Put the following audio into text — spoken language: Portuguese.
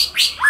Shh, shh, shh.